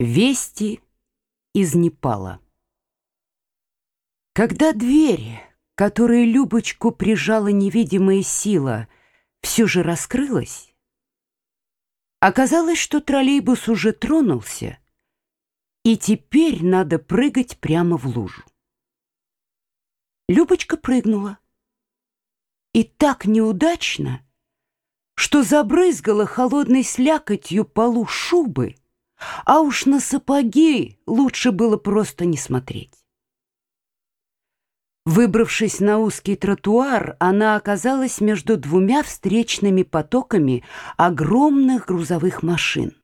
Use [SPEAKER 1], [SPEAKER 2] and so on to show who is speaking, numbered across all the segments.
[SPEAKER 1] Вести из Непала. Когда дверь, которой Любочку прижала невидимая сила, все же раскрылась, оказалось, что троллейбус уже тронулся, и теперь надо прыгать прямо в лужу. Любочка прыгнула. И так неудачно, что забрызгала холодной слякотью полу шубы, а уж на сапоги лучше было просто не смотреть. Выбравшись на узкий тротуар, она оказалась между двумя встречными потоками огромных грузовых машин,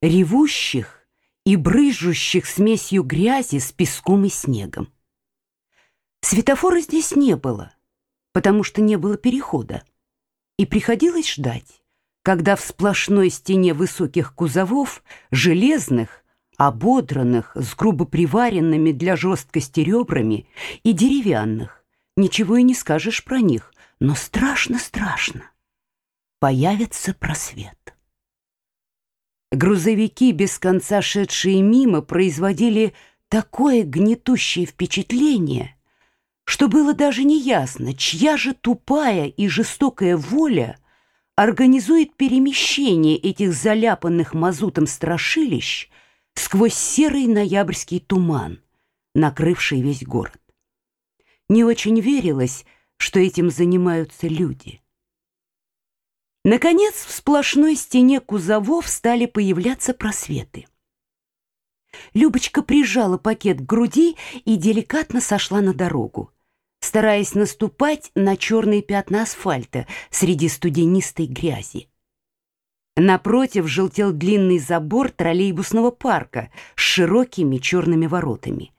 [SPEAKER 1] ревущих и брызжущих смесью грязи с песком и снегом. Светофора здесь не было, потому что не было перехода, и приходилось ждать когда в сплошной стене высоких кузовов, железных, ободранных, с грубо приваренными для жесткости ребрами и деревянных, ничего и не скажешь про них, но страшно-страшно, появится просвет. Грузовики, без конца шедшие мимо, производили такое гнетущее впечатление, что было даже неясно, чья же тупая и жестокая воля — организует перемещение этих заляпанных мазутом страшилищ сквозь серый ноябрьский туман, накрывший весь город. Не очень верилось, что этим занимаются люди. Наконец, в сплошной стене кузовов стали появляться просветы. Любочка прижала пакет к груди и деликатно сошла на дорогу стараясь наступать на черные пятна асфальта среди студенистой грязи. Напротив желтел длинный забор троллейбусного парка с широкими черными воротами.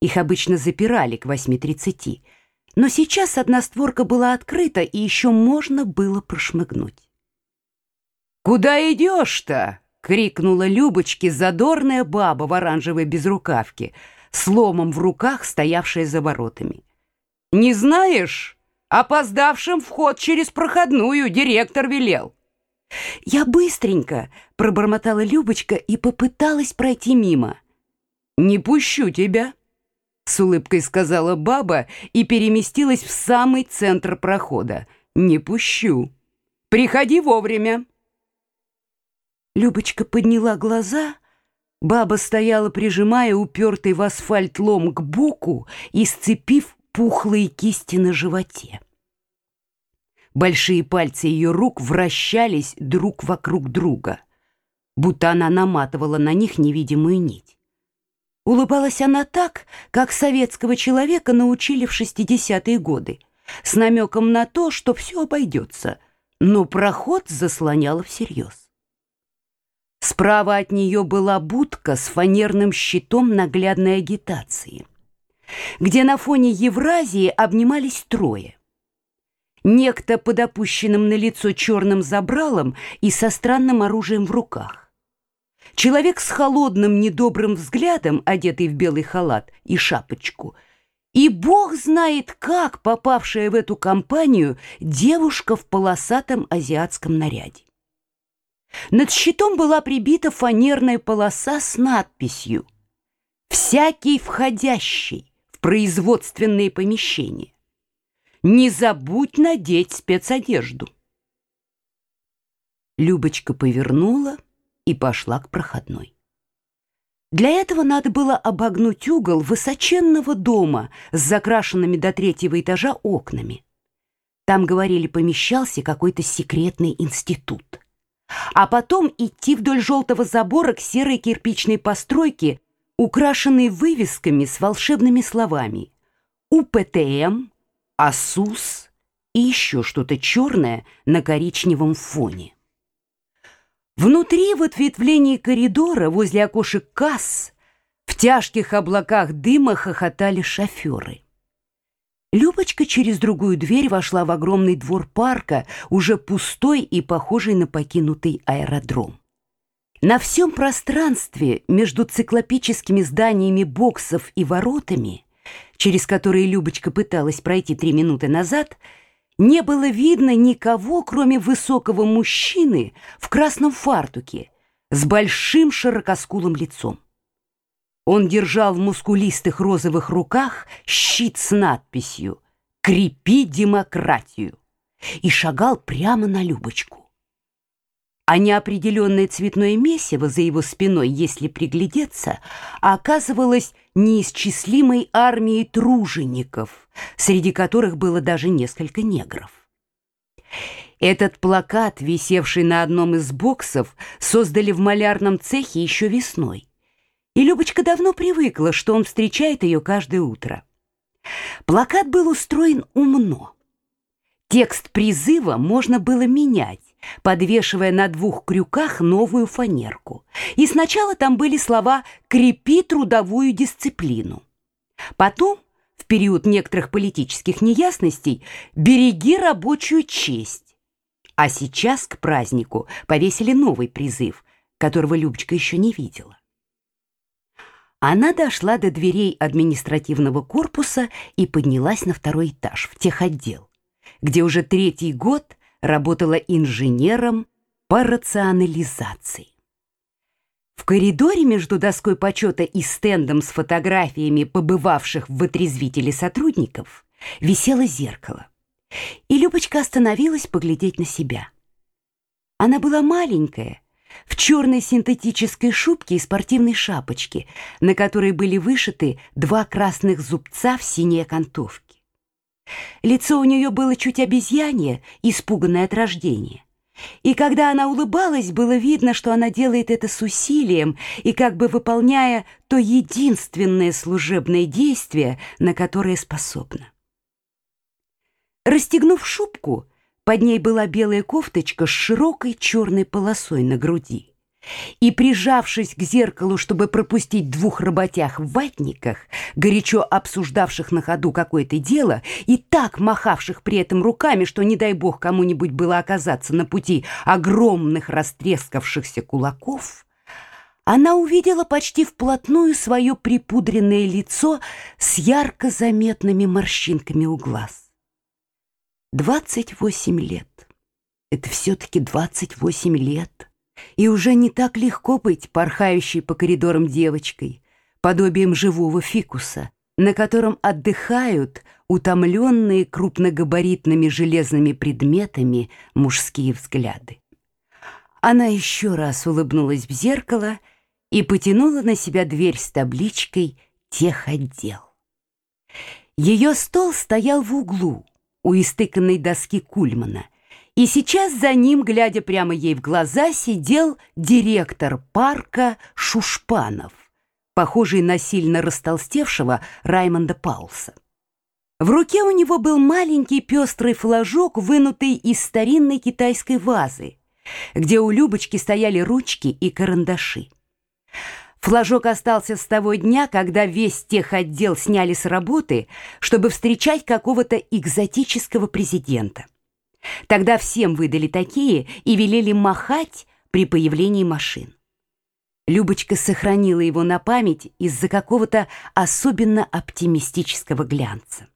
[SPEAKER 1] Их обычно запирали к 8.30, но сейчас одна створка была открыта, и еще можно было прошмыгнуть. «Куда идешь-то?» — крикнула Любочке задорная баба в оранжевой безрукавке, с ломом в руках, стоявшая за воротами. Не знаешь? Опоздавшим вход через проходную директор велел. Я быстренько пробормотала Любочка и попыталась пройти мимо. Не пущу тебя, с улыбкой сказала баба и переместилась в самый центр прохода. Не пущу. Приходи вовремя. Любочка подняла глаза. Баба стояла, прижимая упертый в асфальт лом к боку и сцепив пухлые кисти на животе. Большие пальцы ее рук вращались друг вокруг друга, будто она наматывала на них невидимую нить. Улыбалась она так, как советского человека научили в 60-е годы, с намеком на то, что все обойдется, но проход заслоняла всерьез. Справа от нее была будка с фанерным щитом наглядной агитации где на фоне Евразии обнимались трое. Некто под опущенным на лицо черным забралом и со странным оружием в руках. Человек с холодным недобрым взглядом, одетый в белый халат и шапочку, и бог знает как попавшая в эту компанию девушка в полосатом азиатском наряде. Над щитом была прибита фанерная полоса с надписью «Всякий входящий» производственные помещения. Не забудь надеть спецодежду. Любочка повернула и пошла к проходной. Для этого надо было обогнуть угол высоченного дома с закрашенными до третьего этажа окнами. Там, говорили, помещался какой-то секретный институт. А потом идти вдоль желтого забора к серой кирпичной постройке украшенный вывесками с волшебными словами «УПТМ», «АСУС» и еще что-то черное на коричневом фоне. Внутри в ответвлении коридора возле окошек касс в тяжких облаках дыма хохотали шоферы. Любочка через другую дверь вошла в огромный двор парка, уже пустой и похожий на покинутый аэродром. На всем пространстве между циклопическими зданиями боксов и воротами, через которые Любочка пыталась пройти три минуты назад, не было видно никого, кроме высокого мужчины в красном фартуке с большим широкоскулым лицом. Он держал в мускулистых розовых руках щит с надписью «Крепи демократию» и шагал прямо на Любочку. А неопределенное цветное месиво за его спиной, если приглядеться, оказывалось неисчислимой армией тружеников, среди которых было даже несколько негров. Этот плакат, висевший на одном из боксов, создали в малярном цехе еще весной. И Любочка давно привыкла, что он встречает ее каждое утро. Плакат был устроен умно. Текст призыва можно было менять, подвешивая на двух крюках новую фанерку. И сначала там были слова «крепи трудовую дисциплину». Потом, в период некоторых политических неясностей, «береги рабочую честь». А сейчас к празднику повесили новый призыв, которого Любочка еще не видела. Она дошла до дверей административного корпуса и поднялась на второй этаж, в техотдел, где уже третий год работала инженером по рационализации. В коридоре между доской почета и стендом с фотографиями побывавших в отрезвителе сотрудников висело зеркало. И Любочка остановилась поглядеть на себя. Она была маленькая, в черной синтетической шубке и спортивной шапочке, на которой были вышиты два красных зубца в синей окантовке. Лицо у нее было чуть обезьянье, испуганное от рождения. И когда она улыбалась, было видно, что она делает это с усилием и как бы выполняя то единственное служебное действие, на которое способна. Расстегнув шубку, под ней была белая кофточка с широкой черной полосой на груди. И, прижавшись к зеркалу, чтобы пропустить двух работях в ватниках, горячо обсуждавших на ходу какое-то дело и так махавших при этом руками, что, не дай бог, кому-нибудь было оказаться на пути огромных растрескавшихся кулаков, она увидела почти вплотную свое припудренное лицо с ярко заметными морщинками у глаз. Двадцать восемь лет. Это все-таки двадцать восемь лет. И уже не так легко быть порхающей по коридорам девочкой, подобием живого фикуса, на котором отдыхают утомленные крупногабаритными железными предметами мужские взгляды. Она еще раз улыбнулась в зеркало и потянула на себя дверь с табличкой «Техотдел». Ее стол стоял в углу, у истыканной доски Кульмана. И сейчас за ним, глядя прямо ей в глаза, сидел директор парка Шушпанов, похожий на сильно растолстевшего Раймонда Паулса. В руке у него был маленький пестрый флажок, вынутый из старинной китайской вазы, где у Любочки стояли ручки и карандаши. Флажок остался с того дня, когда весь техотдел сняли с работы, чтобы встречать какого-то экзотического президента. Тогда всем выдали такие и велели махать при появлении машин. Любочка сохранила его на память из-за какого-то особенно оптимистического глянца.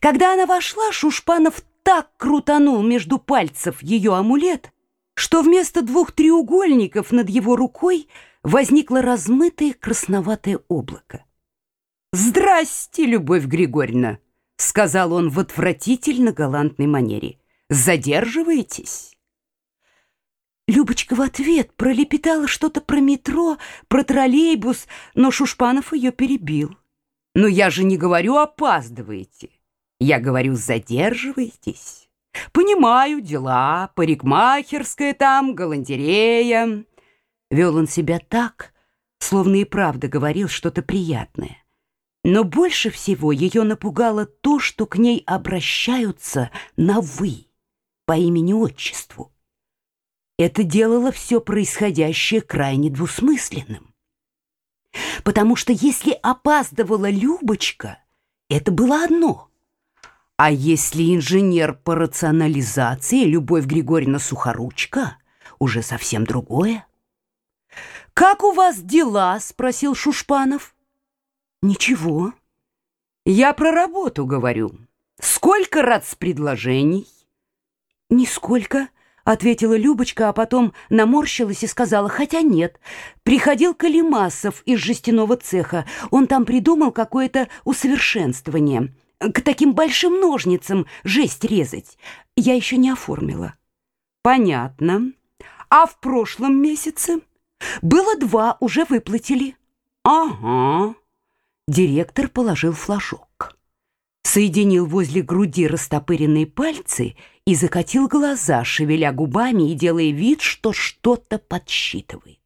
[SPEAKER 1] Когда она вошла, Шушпанов так крутанул между пальцев ее амулет, что вместо двух треугольников над его рукой – возникло размытое красноватое облако. «Здрасте, Любовь Григорьевна!» — сказал он в отвратительно галантной манере. «Задерживаетесь?» Любочка в ответ пролепетала что-то про метро, про троллейбус, но Шушпанов ее перебил. «Но я же не говорю «опаздываете». Я говорю «задерживаетесь». Понимаю, дела, парикмахерская там, галантерея. Вел он себя так, словно и правда говорил что-то приятное. Но больше всего ее напугало то, что к ней обращаются на «вы» по имени-отчеству. Это делало все происходящее крайне двусмысленным. Потому что если опаздывала Любочка, это было одно. А если инженер по рационализации Любовь Григорьевна Сухоручка, уже совсем другое. «Как у вас дела?» — спросил Шушпанов. «Ничего. Я про работу говорю. Сколько раз предложений?» «Нисколько. ответила Любочка, а потом наморщилась и сказала, хотя нет. Приходил Калимасов из жестяного цеха. Он там придумал какое-то усовершенствование. К таким большим ножницам жесть резать. Я еще не оформила. Понятно. А в прошлом месяце? Было два, уже выплатили. Ага. Директор положил флажок. Соединил возле груди растопыренные пальцы и закатил глаза, шевеля губами и делая вид, что что-то подсчитывает.